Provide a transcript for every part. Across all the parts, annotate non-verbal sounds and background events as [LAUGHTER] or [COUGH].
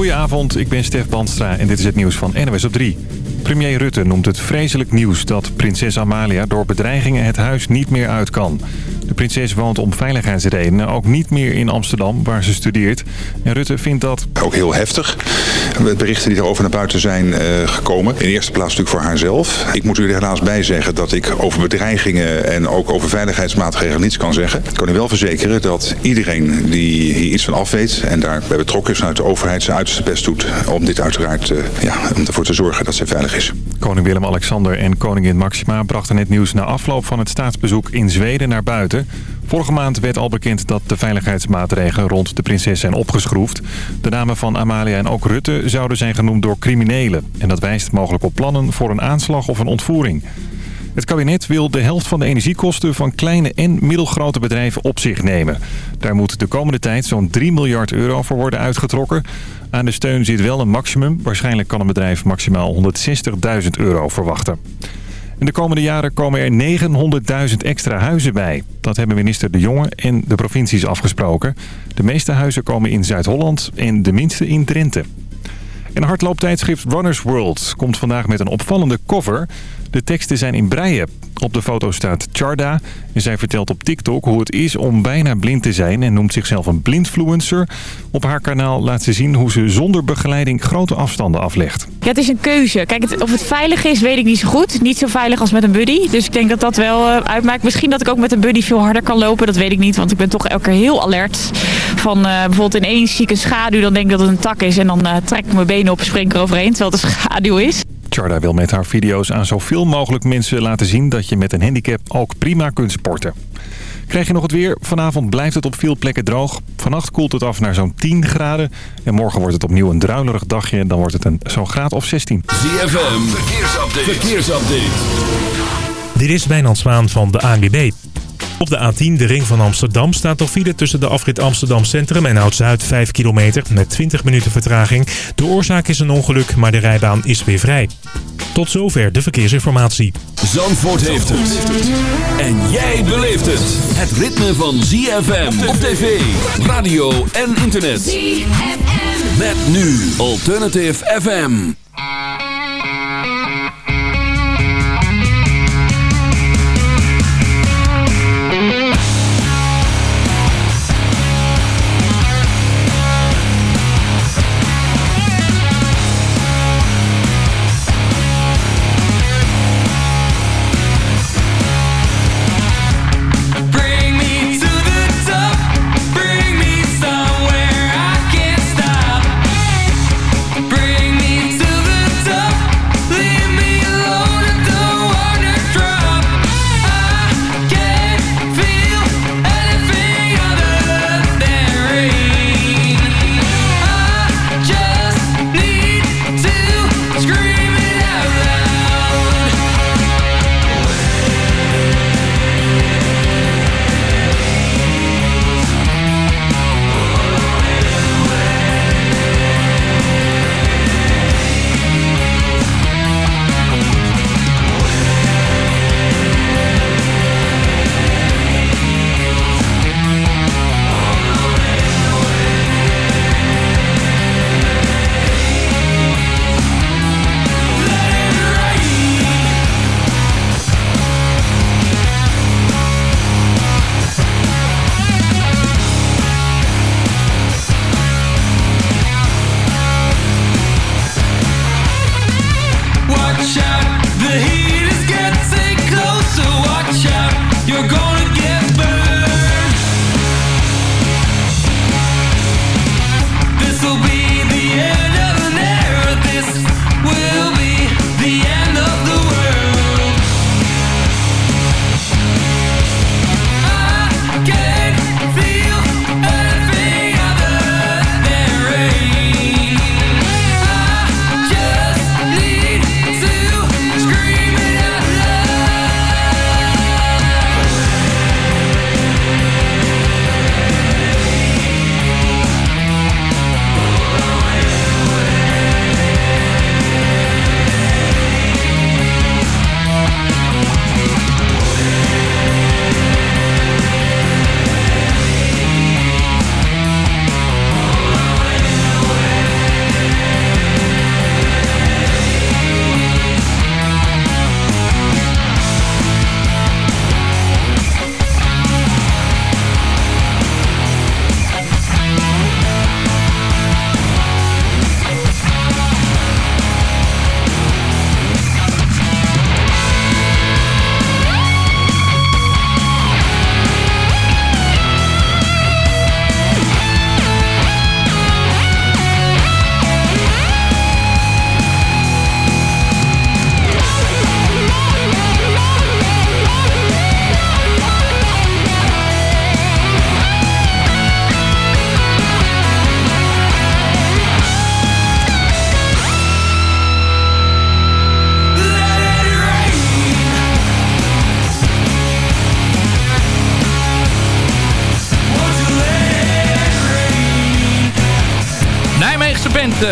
Goedenavond, ik ben Stef Bandstra en dit is het nieuws van NWS op 3. Premier Rutte noemt het vreselijk nieuws dat prinses Amalia door bedreigingen het huis niet meer uit kan. De prinses woont om veiligheidsredenen ook niet meer in Amsterdam, waar ze studeert. En Rutte vindt dat... Ook heel heftig. Berichten die erover naar buiten zijn eh, gekomen. In eerste plaats natuurlijk voor haarzelf. Ik moet u er helaas bij zeggen dat ik over bedreigingen en ook over veiligheidsmaatregelen niets kan zeggen. Ik kan u wel verzekeren dat iedereen die hier iets van af weet en daarbij betrokken is vanuit de overheid zijn uiterste best doet om dit uiteraard, uh, ja, om ervoor te zorgen dat zij veilig is. Koning Willem-Alexander en koningin Maxima brachten het nieuws na afloop van het staatsbezoek in Zweden naar buiten. Vorige maand werd al bekend dat de veiligheidsmaatregelen rond de prinses zijn opgeschroefd. De namen van Amalia en ook Rutte zouden zijn genoemd door criminelen. En dat wijst mogelijk op plannen voor een aanslag of een ontvoering. Het kabinet wil de helft van de energiekosten van kleine en middelgrote bedrijven op zich nemen. Daar moet de komende tijd zo'n 3 miljard euro voor worden uitgetrokken. Aan de steun zit wel een maximum. Waarschijnlijk kan een bedrijf maximaal 160.000 euro verwachten. In de komende jaren komen er 900.000 extra huizen bij. Dat hebben minister De Jonge en de provincies afgesproken. De meeste huizen komen in Zuid-Holland en de minste in Drenthe. En hardlooptijdschrift Runners World komt vandaag met een opvallende cover. De teksten zijn in breien. Op de foto staat Charda en zij vertelt op TikTok hoe het is om bijna blind te zijn en noemt zichzelf een blindfluencer. Op haar kanaal laat ze zien hoe ze zonder begeleiding grote afstanden aflegt. Ja, het is een keuze. Kijk, of het veilig is, weet ik niet zo goed. Niet zo veilig als met een buddy. Dus ik denk dat dat wel uh, uitmaakt. Misschien dat ik ook met een buddy veel harder kan lopen. Dat weet ik niet, want ik ben toch elke keer heel alert. Van uh, bijvoorbeeld ineens zie ik een schaduw, dan denk ik dat het een tak is. En dan uh, trek ik mijn benen op spring eroverheen, terwijl het een schaduw is. Charda wil met haar video's aan zoveel mogelijk mensen laten zien dat je met een handicap ook prima kunt sporten. Krijg je nog het weer? Vanavond blijft het op veel plekken droog. Vannacht koelt het af naar zo'n 10 graden. En morgen wordt het opnieuw een druilerig dagje. En dan wordt het een zo'n graad of 16. ZFM, verkeersupdate. verkeersupdate. Dit is Wijnand Zwaan van de ANWB. Op de A10, de ring van Amsterdam, staat nog file tussen de afrit Amsterdam Centrum en Oud-Zuid 5 kilometer met 20 minuten vertraging. De oorzaak is een ongeluk, maar de rijbaan is weer vrij. Tot zover de verkeersinformatie. Zandvoort heeft het. En jij beleeft het. Het ritme van ZFM op tv, radio en internet. ZFM. Met nu Alternative FM.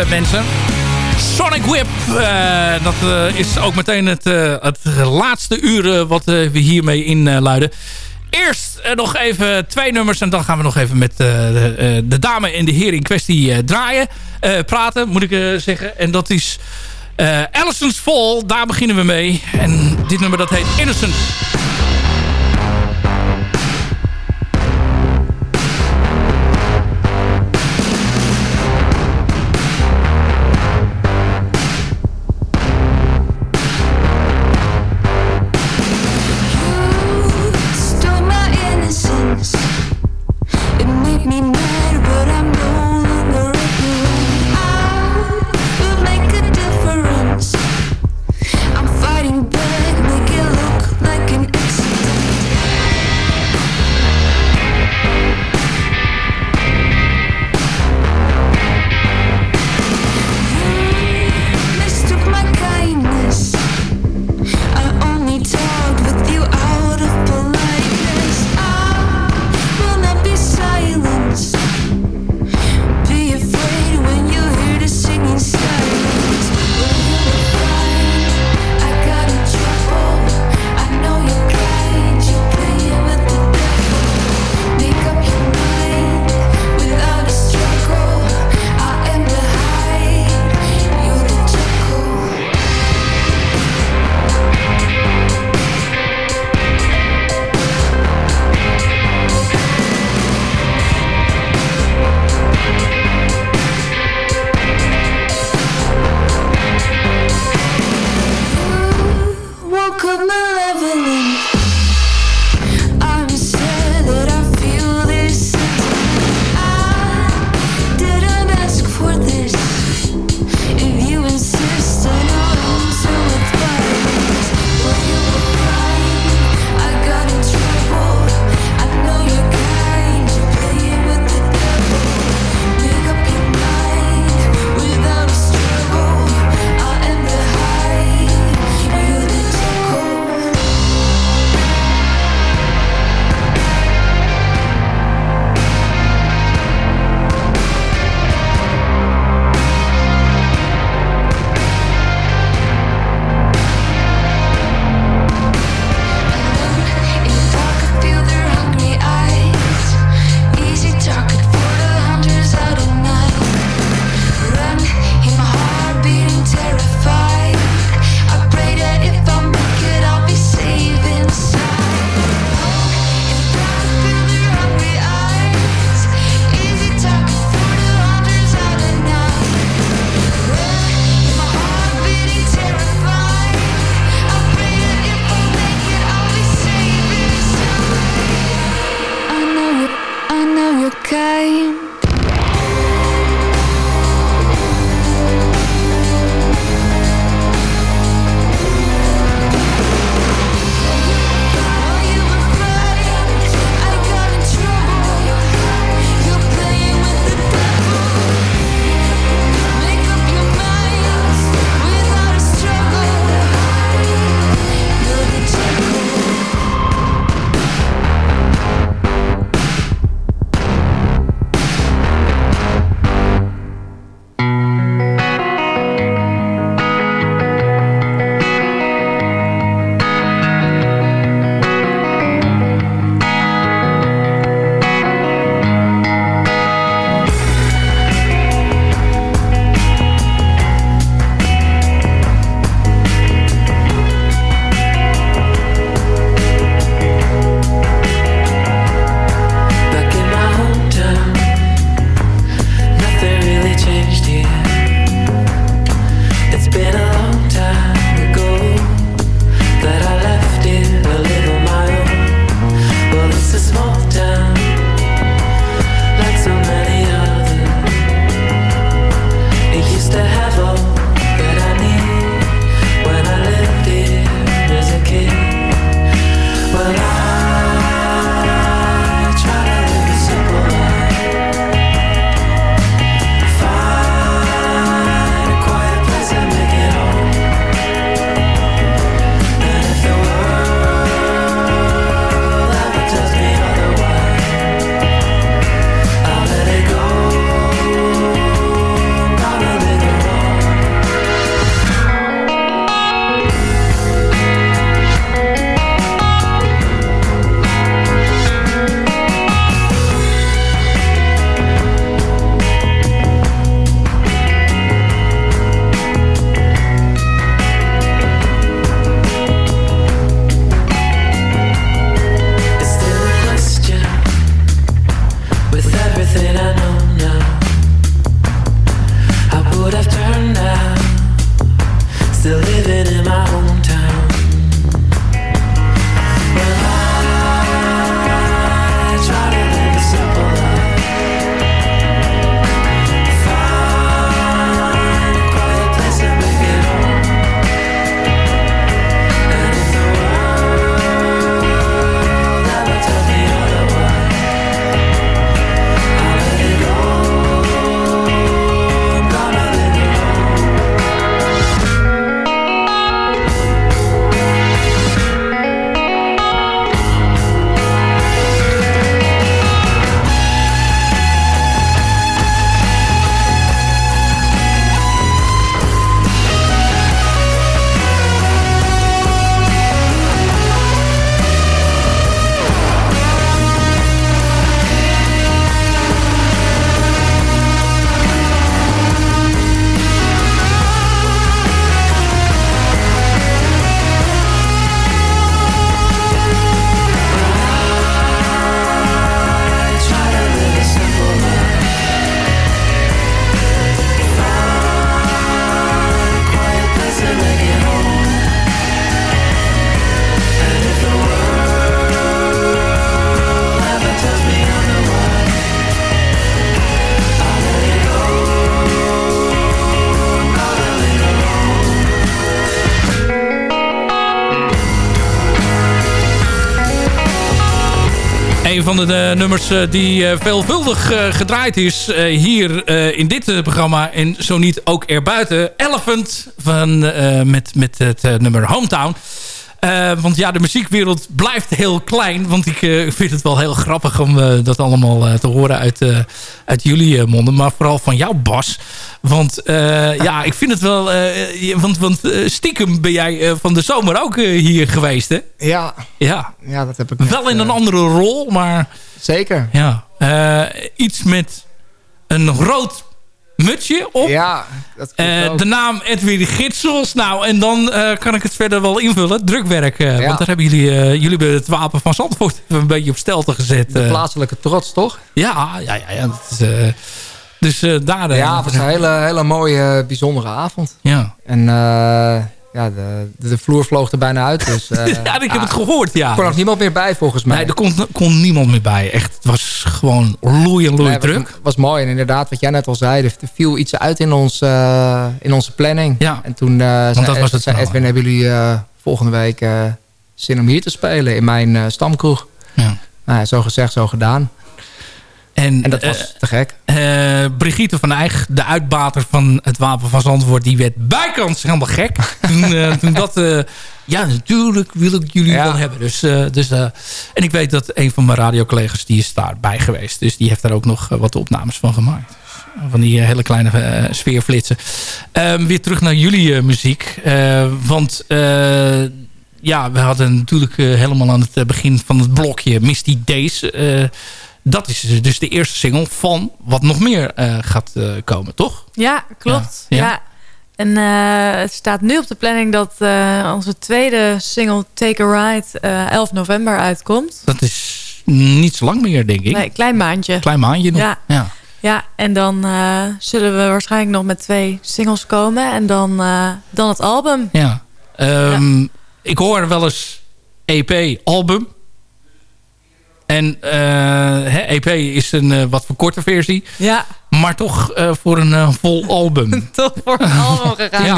Mensen. Sonic Whip. dat is ook meteen het, het laatste uur wat we hiermee inluiden. Eerst nog even twee nummers en dan gaan we nog even met de, de, dame en de heer in kwestie draaien. praten, moet ik zeggen. En dat is Allison's Fall. Daar beginnen we mee. En dit nummer dat heet Innocent. Een van de, nummers die veelvuldig gedraaid is hier in dit programma. En zo niet ook erbuiten. Elephant van, met, met het nummer Hometown. Uh, want ja, de muziekwereld blijft heel klein. Want ik uh, vind het wel heel grappig om uh, dat allemaal te horen uit, uit jullie monden. Maar vooral van jou, Bas. Want ja, ik vind het wel... want want stiekem ben jij van de zomer ook hier geweest, hè? Ja. Ja, ja dat heb ik Wel in een andere rol, maar... Zeker. Ja. iets met een rood mutsje op. Ja, dat uh, De naam Edwin Gitsels. Nou, en dan uh, kan ik het verder wel invullen. Drukwerk. Uh, ja. Want daar hebben jullie, jullie hebben het wapen van Zandvoort een beetje op stelte gezet. De plaatselijke trots, toch? Ja, ja, ja. ja dat is, dus daar... ja, het was een hele, hele mooie, bijzondere avond. Ja. En ja, de, de, vloer vloog er bijna uit. Dus, uh, [LAUGHS] ja, ik heb het gehoord, ja. Er kon nog niemand meer bij, volgens mij. Nee, er kon, kon niemand meer bij. Echt, het was gewoon loei en loei druk. Het was, mooi. En inderdaad, wat jij net al zei, er viel iets uit in, ons, uh, in onze planning. Ja, en toen uh, zei, dat was het zei Edwin, hebben jullie volgende week zin om hier te spelen in mijn stamkroeg? Ja. Nou, zo gezegd, zo gedaan. En, en dat was uh, te gek. Uh, Brigitte van Eijk, de uitbater van het Wapen van Zandvoort... die werd bijkans helemaal gek. [LAUGHS] toen, uh, toen dat... ja, natuurlijk wil ik jullie ja. wel hebben. Dus, dus, en ik weet dat een van mijn radiocollega's... die is daarbij geweest. Dus die heeft daar ook nog wat opnames van gemaakt. Van die hele kleine sfeerflitsen. Ehm, weer terug naar jullie muziek. want ja, we hadden natuurlijk helemaal aan het begin van het blokje... Misty Days dat is dus de eerste single van wat nog meer uh, gaat uh, komen, toch? Ja, klopt. Ja. ja. En uh, het staat nu op de planning dat onze tweede single Take a Ride 11 november uitkomt. Dat is niet zo lang meer, denk ik. Nee, klein maandje. Klein maandje nog. Ja, ja. ja en dan zullen we waarschijnlijk nog met twee singles komen. En dan, dan het album. Ja. Um, ja. Ik hoor wel eens EP, album. En uh, EP is een uh, wat verkorte versie. Ja. Maar toch uh, voor een uh, vol album. [LAUGHS] toch voor een album gegaan. ja.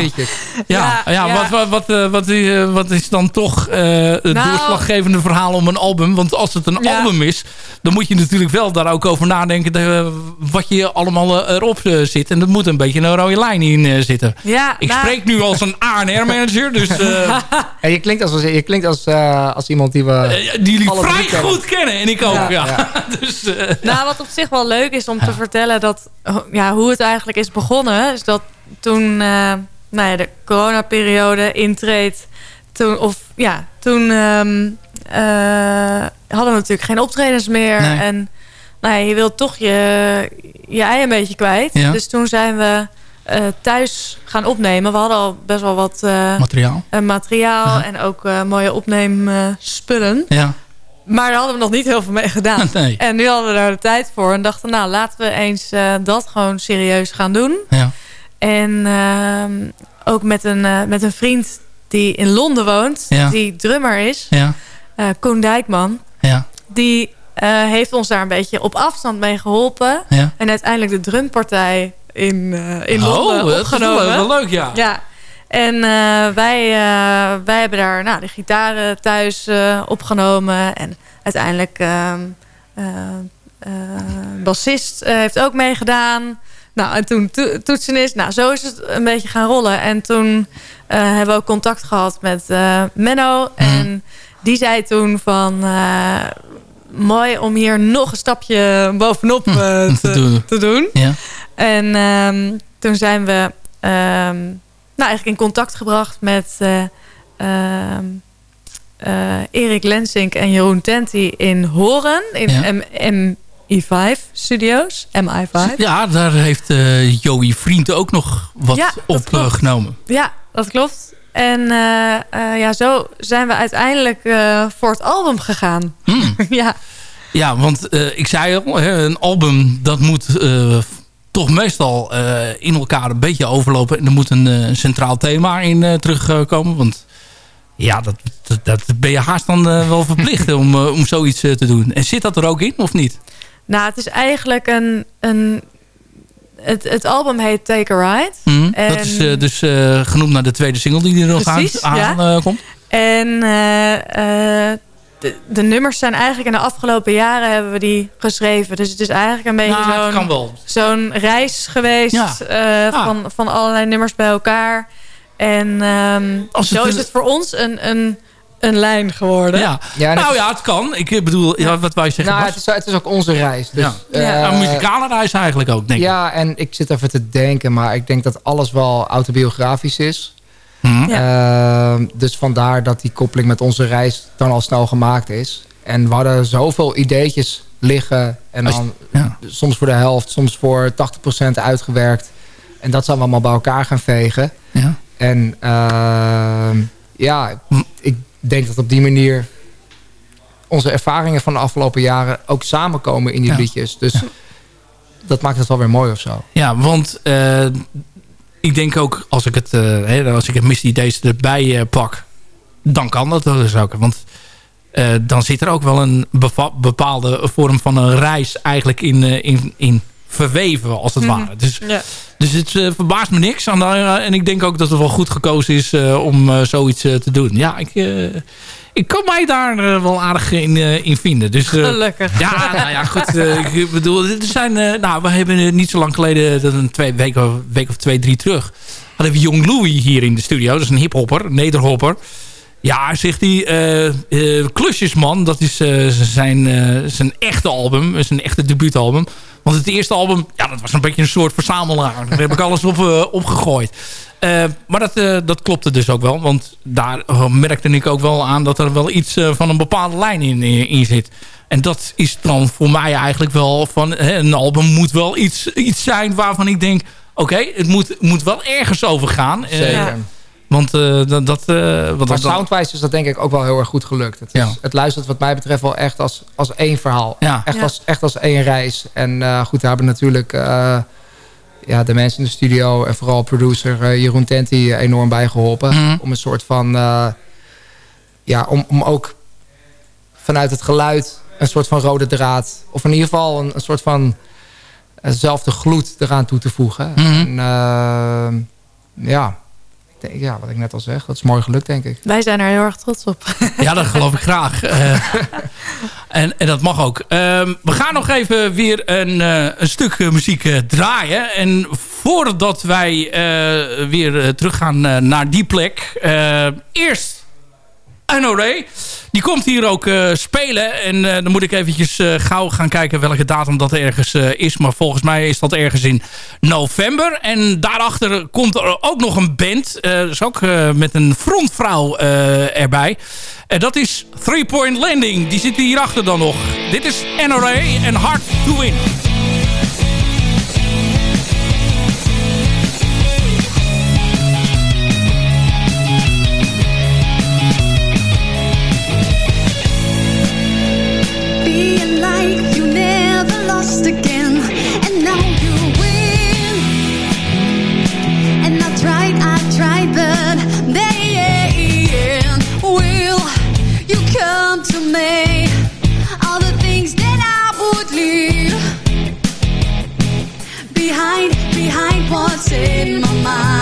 Ja, ja, ja, Wat, wat, wat, uh, wat, wat, is dan toch het nou, doorslaggevende verhaal om een album? Want als het een ja. album is, dan moet je natuurlijk wel daar ook over nadenken de, wat je allemaal erop zit. En er moet een beetje een rode lijn in zitten. Ja, Ik nou, spreek nu als een A&R-manager. Dus, [LAUGHS] ja, je klinkt als, je klinkt als, als iemand die we Die jullie vrij goed kennen. En ik ook, ja. [LAUGHS] dus, nou, wat op zich wel leuk is om te vertellen dat ja, hoe het eigenlijk is begonnen... is dat toen uh, nou ja, de coronaperiode intreedt... Toen, of, ja, toen um, uh, hadden we natuurlijk geen optredens meer. Nee. En nou ja, je wilt toch je, je ei een beetje kwijt. Ja. Dus toen zijn we uh, thuis gaan opnemen. We hadden al best wel wat materiaal, materiaal en ook mooie opneemspullen. Ja. Maar daar hadden we nog niet heel veel mee gedaan. [LAUGHS] Nee. En nu hadden we daar de tijd voor. En dachten, nou, laten we eens uh, dat gewoon serieus gaan doen. Ja. En uh, ook met een, uh, met een vriend die in Londen woont. Ja. Die drummer is. Ja. Koen Dijkman. Ja. Die heeft ons daar een beetje op afstand mee geholpen. Ja. En uiteindelijk de drumpartij in, in oh, Londen dat opgenomen. is wel, wel leuk, ja. Ja. En uh, wij, uh, wij hebben daar nou, de gitaren thuis uh, opgenomen. En uiteindelijk bassist heeft ook meegedaan. Nou, en toen to toetsenist. Nou, zo is het een beetje gaan rollen. En toen hebben we ook contact gehad met Menno. Mhm. En die zei toen van... mooi om hier nog een stapje bovenop [LAUGHS] te, te, doen. te doen. Ja. En um, toen zijn we... Um, nou, eigenlijk in contact gebracht met uh, uh, uh, Erik Lensink en Jeroen Tenti in Horen. In ja. MI5 Studios. MI5. Ja, daar heeft Joey Vriend ook nog wat ja, opgenomen. ja, dat klopt. En ja, zo zijn we uiteindelijk voor het album gegaan. Hmm. [LAUGHS] ja. Ja, want ik zei al, hè, een album dat moet toch meestal uh, in elkaar een beetje overlopen. En er moet een uh, centraal thema in uh, terugkomen. Want ja, dat, dat, dat, ben je haast dan wel verplicht om, om zoiets te doen. En zit dat er ook in of niet? Nou, het is eigenlijk een... een het, het album heet Take a Ride. Mm, en... Dat is dus genoemd naar de tweede single die er nog aan, komt. En de, de, nummers zijn eigenlijk in de afgelopen jaren hebben we die geschreven. Dus het is eigenlijk een beetje nou, zo'n zo'n reis geweest uh, van, van allerlei nummers bij elkaar. En um, zo is het voor ons een, een, een lijn geworden. Ja. ja nou ja, het kan. Ik bedoel, ja, wat wij zeggen. Nou, het is, het is, ook onze reis. Dus, ja. Uh, een muzikale reis eigenlijk ook, denk ik. Ja, en ik zit even te denken, maar ik denk dat alles wel autobiografisch is. Mhm. Ja. Uh, dus vandaar dat die koppeling met onze reis dan al snel gemaakt is. En we hadden zoveel ideetjes liggen. En dan ja. soms voor de helft, soms voor 80% uitgewerkt. En dat zijn we allemaal bij elkaar gaan vegen. Ja. En uh, ja, ik denk dat op die manier onze ervaringen van de afgelopen jaren ook samenkomen in die liedjes. Dus dat maakt het wel weer mooi of zo. Ja, want uh, ik denk ook als ik het, uh, als ik het Misty Days erbij uh, pak, dan kan dat dus ook. Want dan zit er ook wel een bepaalde vorm van een reis eigenlijk in, in, in verweven, als het mhm. ware. Dus, ja. dus het uh, verbaast me niks. En, uh, en ik denk ook dat het wel goed gekozen is uh, om zoiets te doen. Ja, ik, ik kan mij daar wel aardig in, in vinden. Dus, Gelukkig. Ja, nou ja, goed. [LAUGHS] ik bedoel, er zijn, nou, we hebben niet zo lang geleden, dat een twee weken, week of twee, drie terug, hadden we Jong Louis hier in de studio. Dat is een hiphopper, een nederhopper. Ja, zegt hij, Klusjesman, dat is zijn, zijn echte album, zijn echte debuutalbum. Want het eerste album, ja, dat was een beetje een soort verzamelaar. Daar heb ik alles op, uh, opgegooid. Uh, maar dat, uh, dat klopte dus ook wel. Want daar merkte ik ook wel aan dat er wel iets van een bepaalde lijn in, in zit. En dat is dan voor mij eigenlijk wel van... Hè, een album moet wel iets, iets zijn waarvan ik denk... Oké, het moet, moet wel ergens over gaan. Zeker. Want uh, dat... dat uh, wat maar soundwise is dat denk ik ook wel heel erg goed gelukt. Het, is, het luistert wat mij betreft wel echt als, als één verhaal. Ja. Echt, Als, echt als één reis. En uh, goed, we hebben natuurlijk ja, de mensen in de studio... en vooral producer Jeroen Tenti enorm bijgeholpen. Mm Om een soort van... ja, om, om ook vanuit het geluid een soort van rode draad... of in ieder geval een, een soort van... eenzelfde gloed eraan toe te voegen. Mm En ja ja, wat ik net al zeg, dat is mooi gelukt, denk ik. Wij zijn er heel erg trots op. [LAUGHS] Ja, dat geloof ik graag. Uh, [LAUGHS] en, en dat mag ook. Uh, we gaan nog even weer een, uh, een stuk muziek eh, draaien. En voordat wij weer teruggaan naar die plek... eerst NORE. Die komt hier ook uh, spelen. En uh, dan moet ik eventjes uh, gauw gaan kijken welke datum dat ergens is. Maar volgens mij is dat ergens in november. En daarachter komt er ook nog een band. dus ook met een frontvrouw erbij. En dat is Three Point Landing. Die zitten hierachter dan nog. Dit is NRA en Hard to Win. what's in my mind.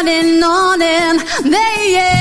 on and on and they yeah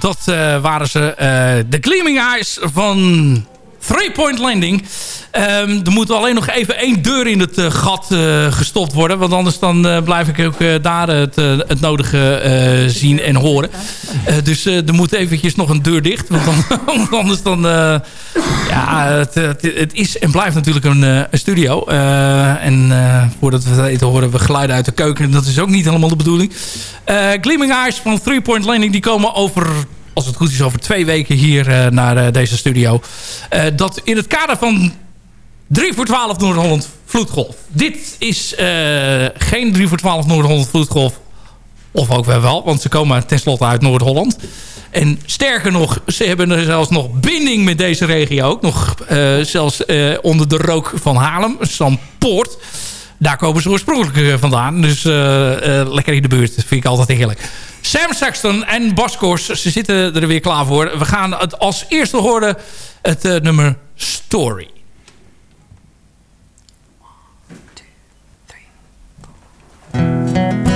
dat waren ze. de Gleaming Eyes van Three Point Landing. Um, er moet alleen nog even één deur in het uh, gat uh, gestopt worden. Want anders dan uh, blijf ik ook daar het, het nodige zien en horen. dus er moet eventjes nog een deur dicht. Want, [LAUGHS] anders dan... ja, het, het, is en blijft natuurlijk een, studio. en voordat we het horen we geluiden uit de keuken. Dat is ook niet helemaal de bedoeling. Gleaming Eyes van Three Point Landing... die komen over als het goed is, over twee weken hier uh, naar uh, deze studio. Uh, dat in het kader van 3 voor 12 Noord-Holland Vloedgolf. Dit is geen 3 voor 12 Noord-Holland Vloedgolf. Of ook wel, want ze komen tenslotte uit Noord-Holland. En sterker nog, ze hebben zelfs nog binding met deze regio ook. Nog zelfs onder de rook van Haarlem, Poort. Daar komen ze oorspronkelijk vandaan. Dus lekker in de buurt, vind ik altijd heerlijk. Sam Sexton en Baskors, ze zitten er weer klaar voor. We gaan het als eerste horen het nummer Story. there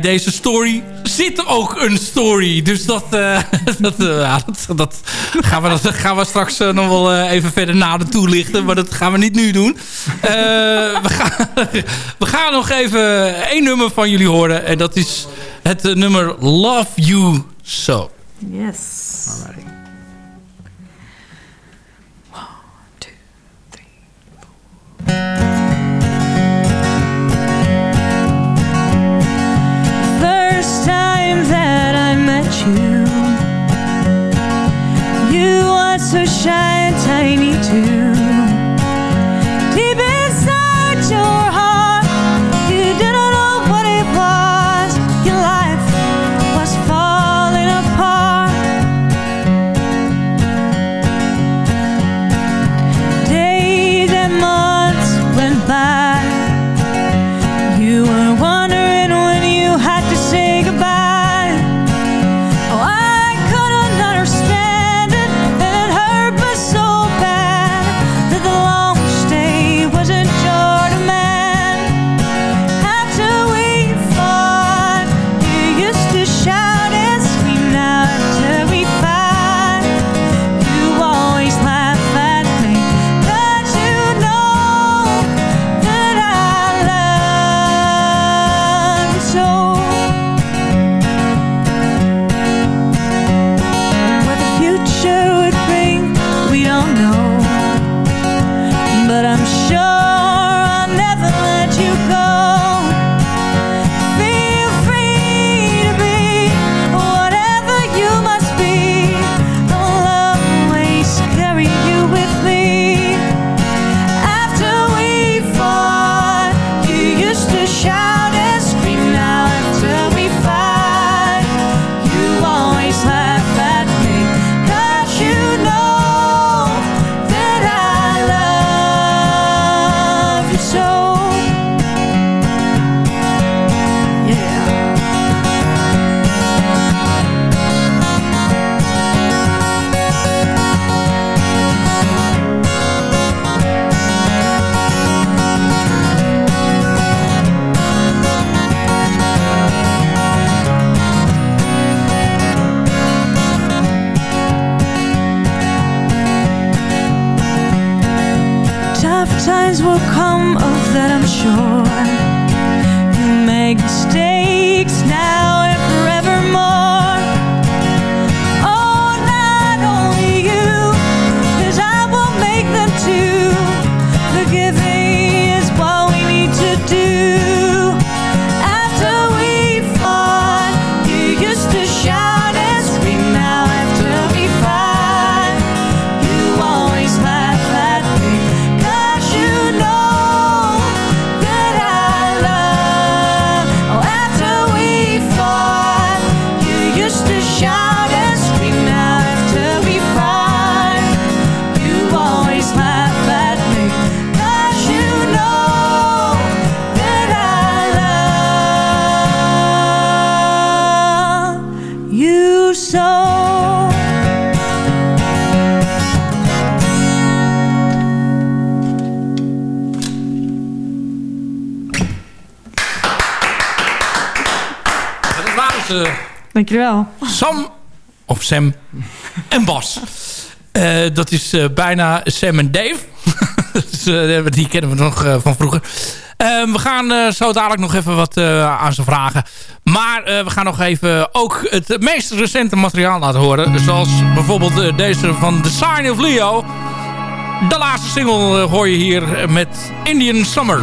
bij deze story zit ook een story. Dus dat, uh, [LAUGHS] dat, uh, ja, dat, dat, gaan, we, dat [LAUGHS] gaan we straks uh, nog wel even verder nader toelichten. Maar dat gaan we niet nu doen. we, gaan, [LAUGHS] we gaan nog even één nummer van jullie horen. En dat is het nummer Love You So. Yes. Alright. First time that I met you. You were so shy and tiny too. Deep Sam en Bas. Eh, dat is eh, bijna Sam en Dave. [LAUGHS] dus, die kennen we nog van vroeger. Eh, we gaan zo dadelijk nog even wat aan ze vragen. Maar we gaan nog even ook het meest recente materiaal laten horen. Zoals bijvoorbeeld deze van The Sign of Leo. De laatste single hoor je hier met Indian Summer.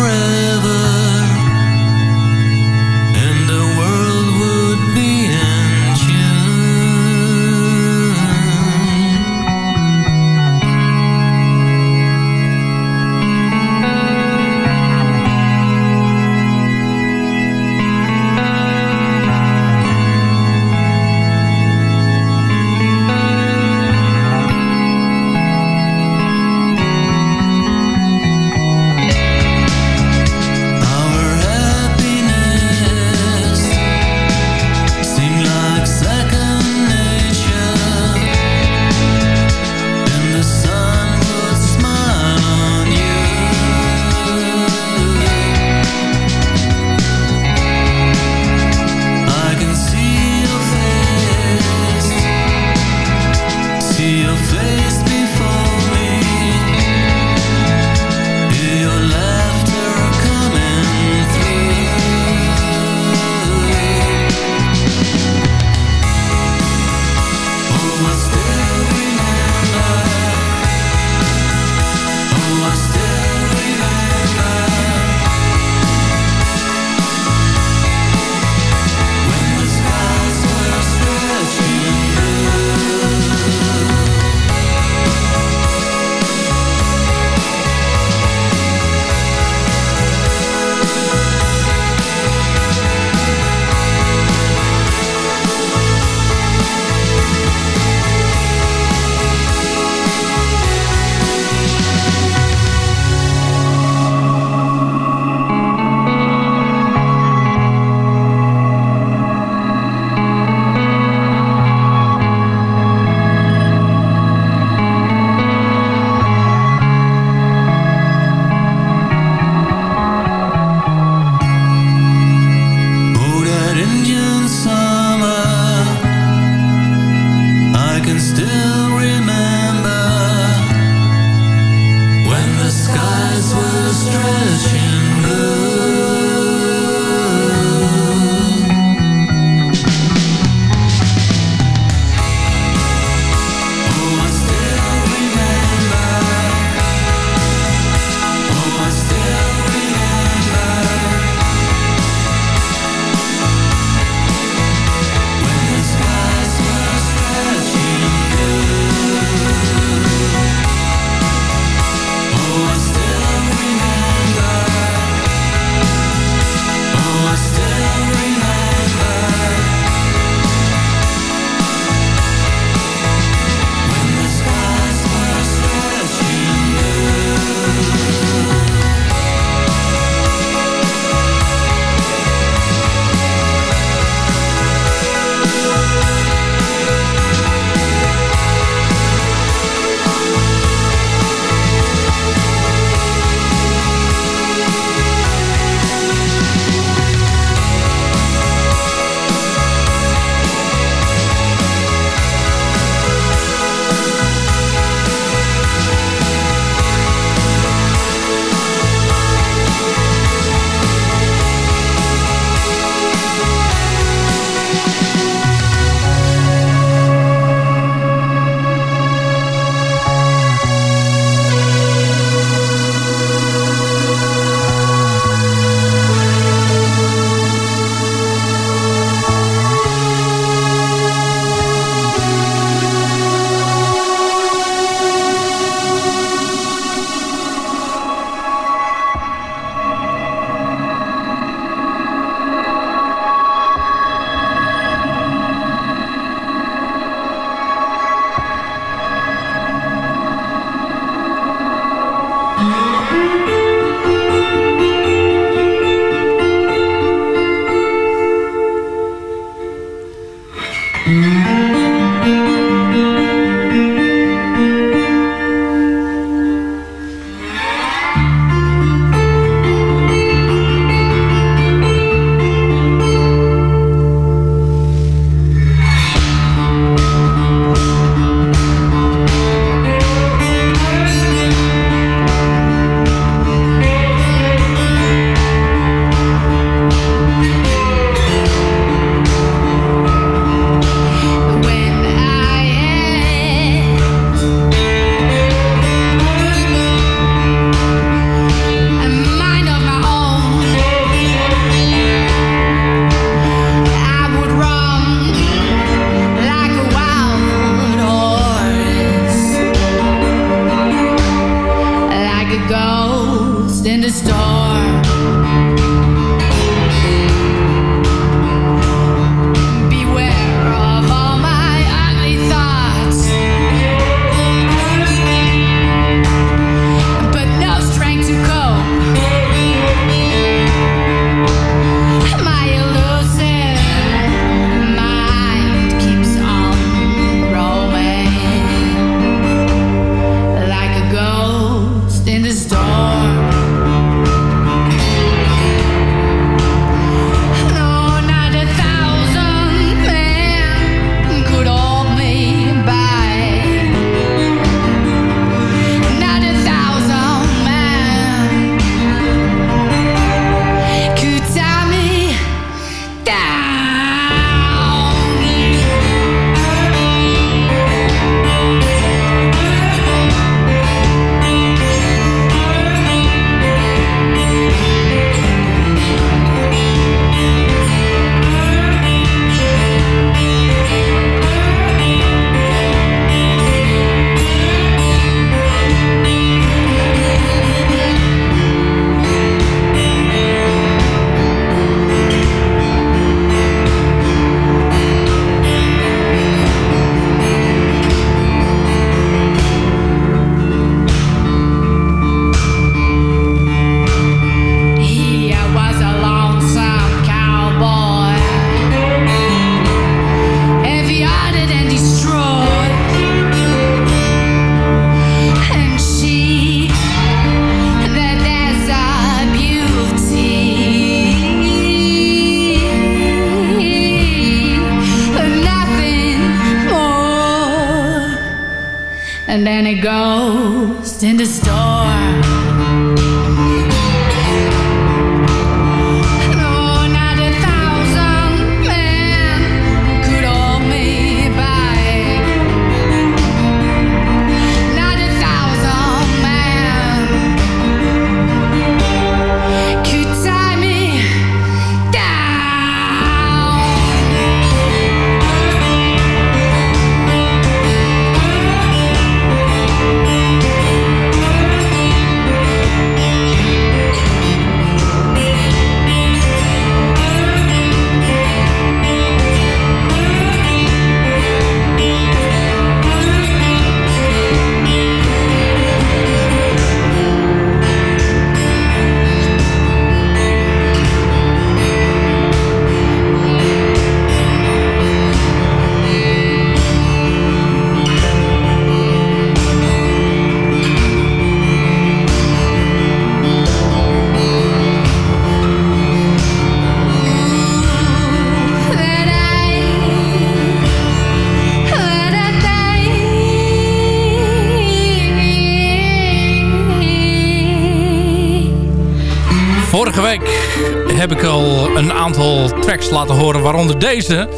heb ik al een aantal tracks laten horen, waaronder deze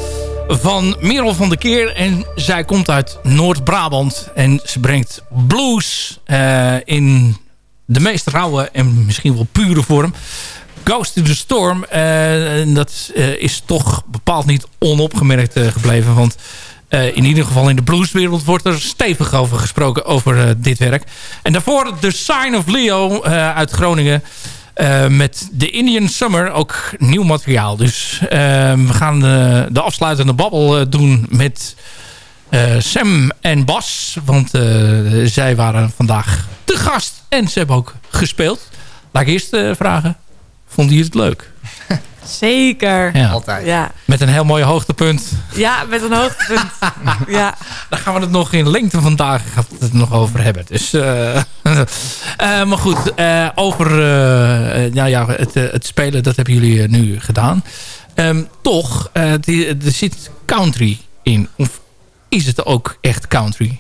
van Merel van der Keer. En zij komt uit Noord-Brabant en ze brengt blues eh, in de meest rauwe en misschien wel pure vorm. Ghost in the Storm, eh, en dat eh, is toch bepaald niet onopgemerkt gebleven, want... In ieder geval in de blueswereld wordt er stevig over gesproken over dit werk. En daarvoor The Sign of Leo uit Groningen. Eh, met The Indian Summer ook nieuw materiaal. Dus eh, we gaan de, de afsluitende babbel eh, doen met eh, Sam en Bas. Want eh, zij waren vandaag te gast. En ze hebben ook gespeeld. Laat ik eerst eh, vragen. Vonden jullie het leuk? Zeker. Ja. Altijd. Ja. Met een heel mooi hoogtepunt. ja, met een hoogtepunt. [LAUGHS] ja. Daar gaan we het nog in lengte vandaag gaat het nog over hebben. Dus, eh, [LAUGHS] eh, maar goed, eh, over nou ja, het, het spelen, dat hebben jullie nu gedaan. Ehm, toch, eh, die, er zit country in. Of is het ook echt country?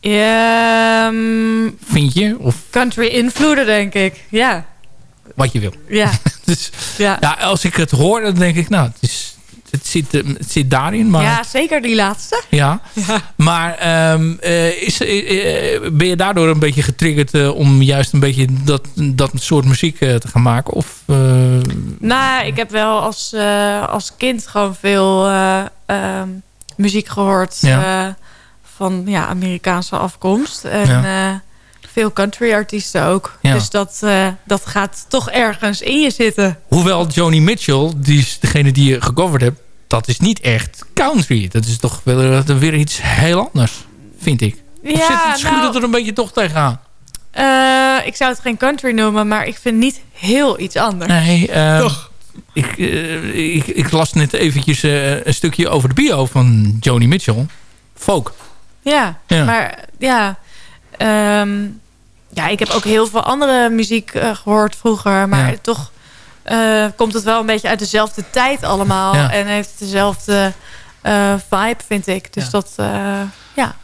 Ehm, Vind je? Of country invloeden, denk ik. Ja. Wat je wil? Ja. [LAUGHS] dus, Ja. ja, als ik het hoor, dan denk ik, nou, het, is, het, zit, eh, het zit daarin. Maar, ja, zeker die laatste. Ja. Maar ehm, eh, is, eh, ben je daardoor een beetje getriggerd om juist een beetje dat, dat soort muziek te gaan maken? Of, Nou, ik heb wel als, als kind gewoon veel eh, ehm, muziek gehoord Ja. eh, van ja, Amerikaanse afkomst. En Ja. Veel country artiesten ook. Ja. Dus dat, eh, dat gaat toch ergens in je zitten. hoewel Joni Mitchell, die is degene die je gecoverd hebt, dat is niet echt country. Dat is toch wel eh, weer iets heel anders, vind ik. Of Ja, zit het schuurt nou- het er een beetje toch tegenaan? Eh, ik zou het geen country noemen, maar ik vind niet heel iets anders. Nee, ehm, Ik, eh, ik, ik las net eventjes een stukje over de bio van Joni Mitchell. Folk. Ja, Ja. maar ja, ehm, ja, ik heb ook heel veel andere muziek eh, gehoord vroeger. Maar Ja. toch eh, komt het wel een beetje uit dezelfde tijd allemaal. Ja. En heeft dezelfde eh, vibe, vind ik. Dus dat, ja.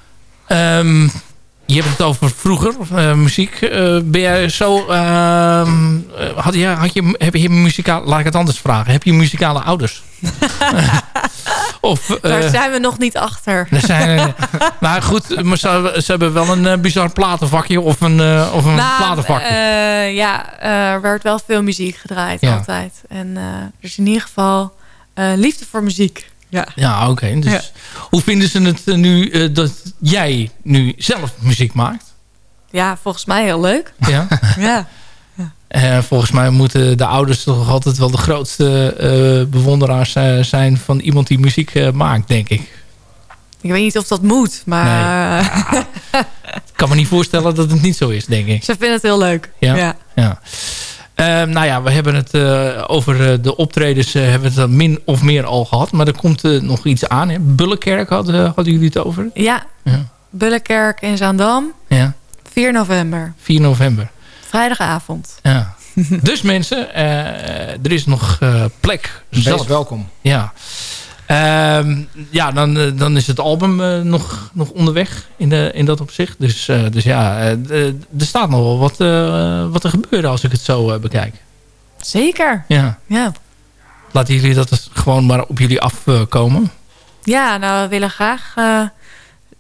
Ehm, je hebt het over vroeger, eh, muziek. Eh, ben jij zo... ehm, eh, had je, had je, heb je muzikaal... Laat ik het anders vragen. Heb je muzikale ouders? [LAUGHS] of, Daar zijn we nog niet achter. er zijn, maar goed, maar ze, ze hebben wel een bizar platenvakje of een, of een Nou, platenvakje. ja, er werd wel veel muziek gedraaid Ja. altijd. En dus in ieder geval liefde voor muziek. Ja. Ja, oké. Dus Ja. Hoe vinden ze het eh, nu eh, dat jij nu zelf muziek maakt? ja, volgens mij heel leuk. Ja. [LAUGHS] Ja. Eh, volgens mij moeten de ouders toch altijd wel de grootste eh, bewonderaars zijn van iemand die muziek eh, maakt, denk ik. Ik weet niet of dat moet, maar [LAUGHS] Ik kan me niet voorstellen dat het niet zo is, denk ik. ze vinden het heel leuk. Ja? ja. Ja. Ehm, nou ja, we hebben het eh, over eh, de optredens eh, hebben we het min of meer al gehad. Maar er komt nog iets aan. Hè? Bullenkerk hadden, hadden jullie het over? Ja, Ja. Bullenkerk in Zaandam, Ja, 4 november, 4 november. vrijdagavond. Ja. [LAUGHS] dus mensen, eh, er is nog eh, plek. Wees Zelf. welkom. Ja. Ehm, ja, dan, eh, dan is het album eh, nog, nog onderweg in, de, in dat opzicht. Dus, eh, dus ja, er staat nog wel wat, wat er gebeurde als ik het zo bekijk. Zeker. Ja. Ja. Laten jullie dat gewoon maar op jullie afkomen. Ja, nou, we willen graag eh,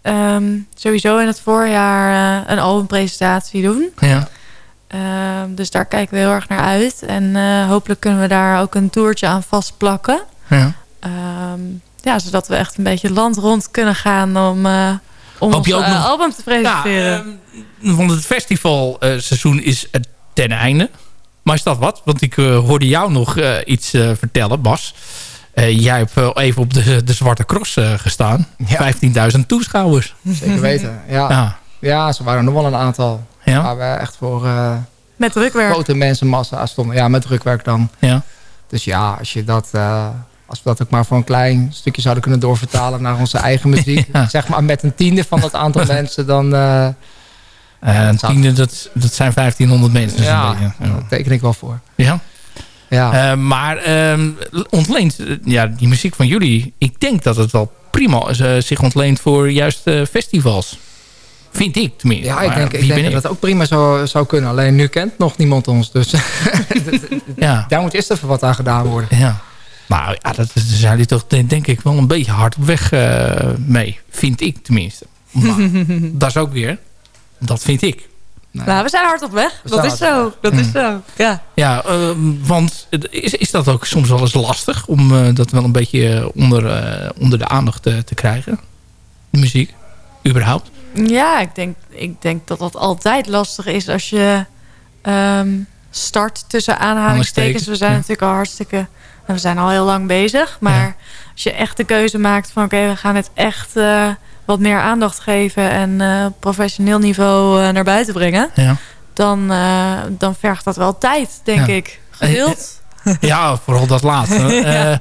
ehm, sowieso in het voorjaar een albumpresentatie doen. ja. Ehm, dus daar kijken we heel erg naar uit. En hopelijk kunnen we daar ook een toertje aan vastplakken. ja. Ehm, ja, zodat we echt een beetje land rond kunnen gaan om, eh om Hoop ons je ook eh, nog- album te presenteren. Ja, want het festivalseizoen is eh, ten einde. Maar is dat wat? Want ik hoorde jou nog eh, iets eh, vertellen, Bas. Eh, jij hebt eh, even op de, de Zwarte Cross eh, gestaan. 15.000 toeschouwers. Zeker weten. Ja. Ja. ja, ze waren er nog wel een aantal. Ja. Waar we echt voor eh, Met drukwerk. grote mensenmassa stonden. Ja, met drukwerk dan. Ja. Dus ja, als, je dat, eh, als we dat ook maar voor een klein stukje zouden kunnen doorvertalen naar onze eigen muziek. [LAUGHS] Ja. Zeg maar met een tiende van dat aantal [LAUGHS] mensen, dan eh, Eh, een tiende, dat, dat zijn 1500 mensen. Dus ja, ja. daar teken ik wel voor. Ja. Ja. Eh, maar ehm, ontleent, ja, die muziek van jullie... ik denk dat het wel prima eh, zich ontleent voor juist festivals. Vind ik tenminste. Ja, ik denk, ik denk ben dat dat ook prima zou, zou kunnen. Alleen nu kent nog niemand ons. Dus Ja. [LAUGHS] daar moet eerst even wat aan gedaan worden. Ja. Maar ja, dat daar zijn jullie toch denk ik wel een beetje hard op weg eh, mee. Vind ik tenminste. Maar [LAUGHS] dat is ook weer. Dat vind ik. Nou, we zijn hard op weg. We Dat is zo. Dat is zo. Ja. Ja, eh, want is, is dat ook soms wel eens lastig om eh, dat wel een beetje onder, eh, onder de aandacht te, te krijgen? De muziek, überhaupt. Ja, ik denk, ik denk dat dat altijd lastig is als je ehm, start tussen aanhalingstekens. We zijn ja. natuurlijk al hartstikke... en We zijn al heel lang bezig. Maar Ja. als je echt de keuze maakt van... oké, we gaan het echt eh, wat meer aandacht geven... en eh, professioneel niveau eh, naar buiten brengen... Ja. Dan, dan vergt dat wel tijd, denk Ja. ik. Geduld. ja, vooral dat laatste. [LAUGHS]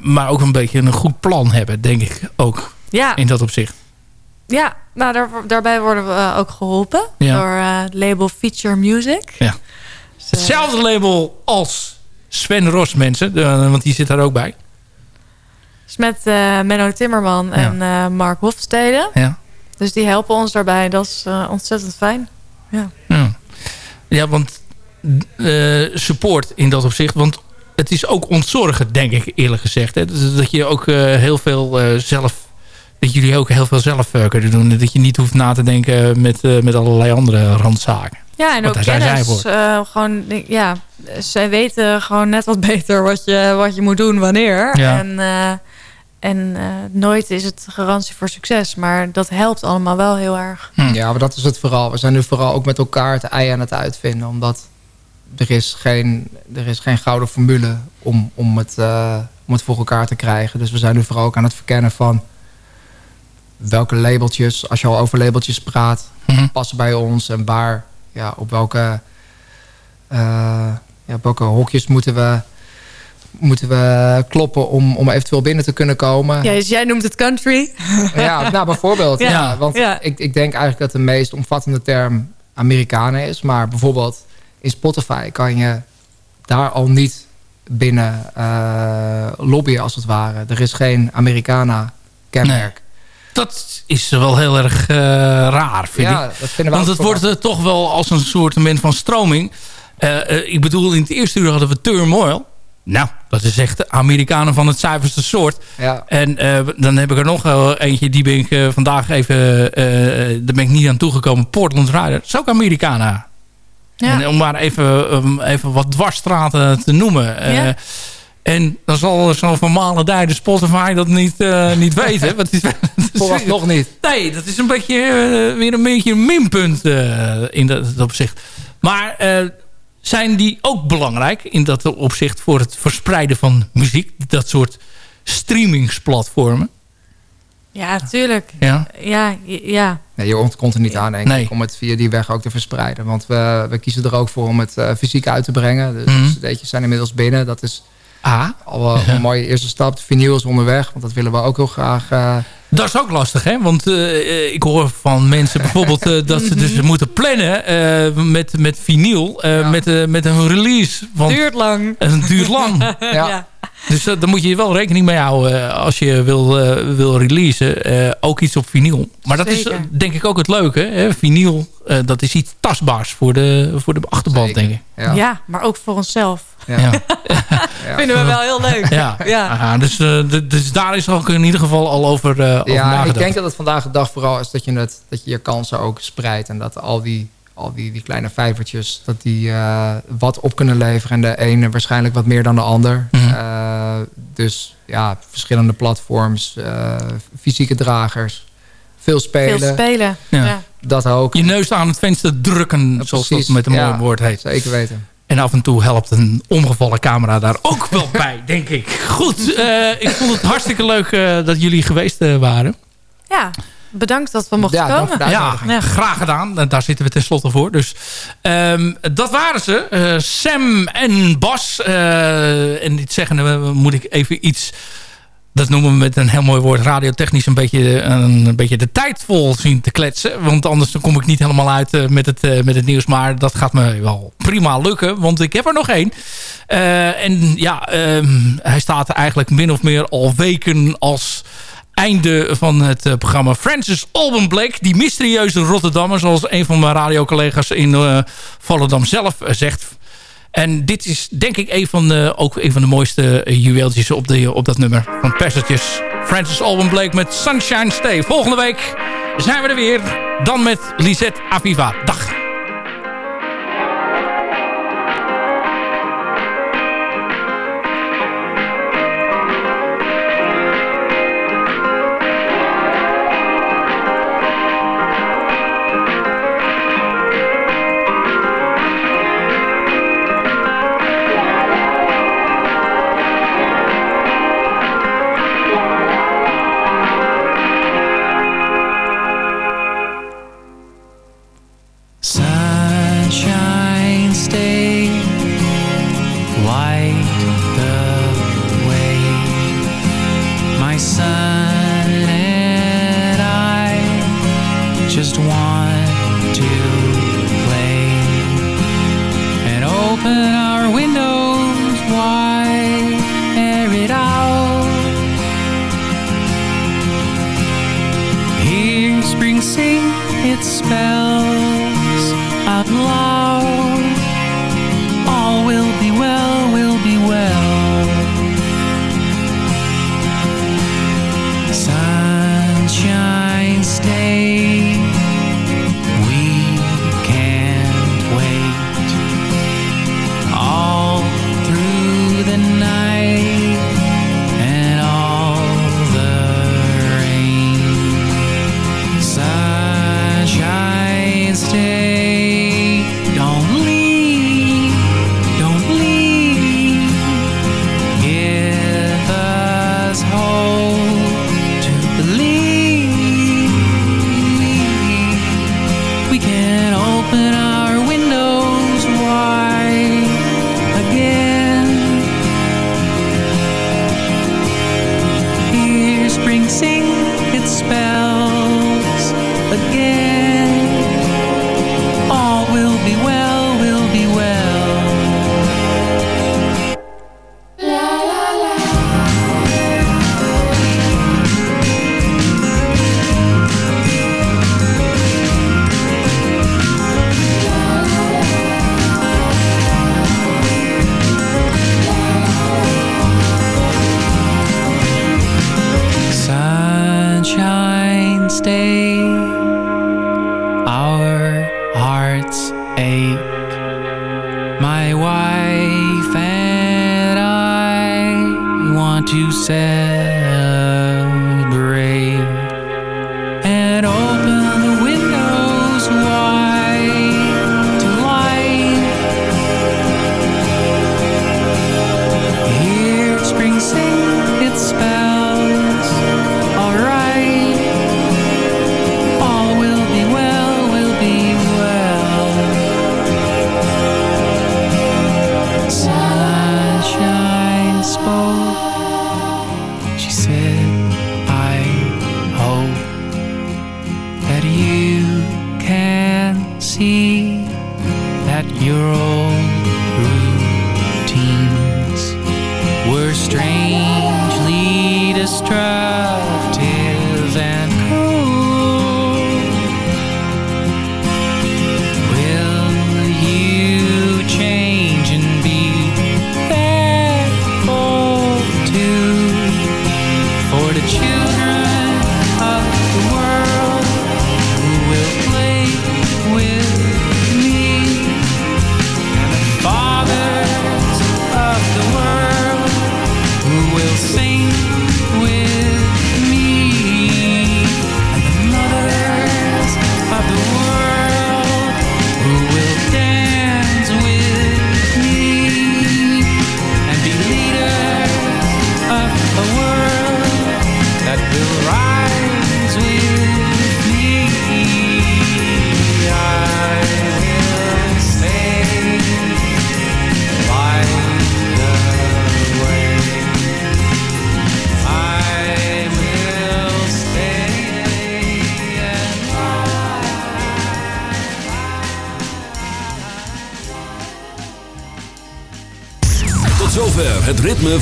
Maar ook een beetje een goed plan hebben, denk ik ook. Ja, In dat opzicht. ja nou, daar, daarbij worden we ook geholpen... Door het label Feature Music. Ja. Dus, Hetzelfde label als Sven Ros, mensen. de- want die zit daar ook bij. Dus met eh, Menno Timmerman en eh, Mark Hofstede. Ja. Dus die helpen ons daarbij. Dat is eh, ontzettend fijn. Ja. Ja, ja want eh, support in dat opzicht. Want het is ook ontzorgen, denk ik eerlijk gezegd. Hè? Dus dat je ook eh, heel veel eh, zelf... Dat jullie ook heel veel zelf eh, kunnen doen. Dat je niet hoeft na te denken met, eh, met allerlei andere randzaken. Ja, en Want ook kennis. voor. eh, gewoon, ja, zij weten gewoon net wat beter wat je, wat je moet doen wanneer. Ja. En, eh, en eh, nooit is het garantie voor succes. Maar dat helpt allemaal wel heel erg. Ja, maar dat is het vooral. We zijn nu vooral ook met elkaar het ei aan het uitvinden. Omdat er is geen, er is geen gouden formule om, om, het, eh, om het voor elkaar te krijgen. Dus we zijn nu vooral ook aan het verkennen van... welke labeltjes, als je al over labeltjes praat... Mhm. passen bij ons en waar, ja, op welke, eh, ja, op welke hokjes moeten we, moeten we kloppen... Om, om eventueel binnen te kunnen komen. Ja, dus jij noemt het country. Ja, nou bijvoorbeeld. [LAUGHS] Ja. Ja. want Ja. Ik, ik denk eigenlijk dat de meest omvattende term Amerikanen is. Maar bijvoorbeeld in Spotify kan je daar al niet binnen eh, lobbyen als het ware. Er is geen Americana kenmerk. Dat is wel heel erg eh, raar, vind Ja, ik. dat vinden we Want het wordt eh, toch wel als een soort van stroming. Eh, ik bedoel, in het eerste uur hadden we Turmoil. Nou, dat is echt de Amerikanen van het zuiverste soort. Ja. En eh, dan heb ik er nog eentje, die ben ik vandaag even... daar ben ik niet aan toegekomen. Portland Rider. Dat is ook Americana. Ja. En om maar even, um, even wat dwarsstraten te noemen. Eh, Ja. En dan zal zo'n formale dijde Spotify dat niet, eh, niet weten. Want het is, [LAUGHS] Vooralsnog [LAUGHS] niet. Nee, dat is een beetje, eh, weer een beetje een minpunt eh, in dat, dat opzicht. Maar eh, zijn die ook belangrijk in dat opzicht voor het verspreiden van muziek? Dat soort streamingsplatformen? Ja, tuurlijk. Ja. Ja, ja. Nee, je ontkomt er niet aan, denk ik, Nee. om het via die weg ook te verspreiden. Want we, we kiezen er ook voor om het eh, fysiek uit te brengen. Dus de cd'tjes zijn inmiddels binnen. Dat is Ah, al een mooie eerste stap. De vinyl is onderweg, want dat willen we ook heel graag... eh, dat is ook lastig, hè? Want eh, ik hoor van mensen bijvoorbeeld eh, dat ze dus moeten plannen eh, met, met vinyl. eh, Ja. met, eh, met een release. Want Duurt lang. het duurt lang. [LAUGHS] ja. Ja. Dus uh, daar moet je wel rekening mee houden als je wil, uh, wil releasen. ook iets op vinyl. Maar dat Zeker. is denk ik ook het leuke. Hè? Vinyl, dat is iets tastbaars voor de, voor de achterband, Zeker. denk ik. Ja. ja. maar ook voor onszelf. Ja. ja. [LAUGHS] Vinden we wel heel leuk. Ja, ja. dus, dus daar is ook in ieder geval al over, over ja, nagedacht. ik denk dat het vandaag de dag vooral is dat je, het, dat je je kansen ook spreidt. En dat al die al die, die kleine vijvertjes, dat die uh, wat op kunnen leveren. En de ene waarschijnlijk wat meer dan de ander. Mm -hmm. uh, dus ja, verschillende platforms, uh, fysieke dragers. Veel spelen. Veel spelen, ja. ja. Dat ook. Je neus aan het venster drukken, ja, zoals dat met een mooi woord heet. Zeker weten. En af en toe helpt een omgevallen camera daar ook wel [LAUGHS] bij, denk ik. Goed, ik vond het hartstikke leuk dat jullie geweest waren. Ja. Bedankt dat we mochten ja, komen. Ja, ja, graag gedaan. Daar zitten we tenslotte voor. Dus um, dat waren ze. Uh, Sam en Bas. Uh, en dit zeggen moet ik even iets... Dat noemen we met een heel mooi woord radiotechnisch een beetje, een, beetje de tijd vol zien te kletsen. Want anders dan kom ik niet helemaal uit uh, met, het, met het nieuws. Maar dat gaat me wel prima lukken. Want ik heb er nog één. en ja, um, hij staat eigenlijk min of meer al weken als einde van het programma Francis Alban Blake. Die mysterieuze Rotterdammer, zoals een van mijn radiocollega's in Volendam zelf zegt. En dit is denk ik een van de, ook een van de mooiste juweeltjes op, de, op dat nummer van Passages. Francis Alban Blake met Sunshine Stay. Volgende week zijn we er weer. Dan met Lisette Aviva. Dag.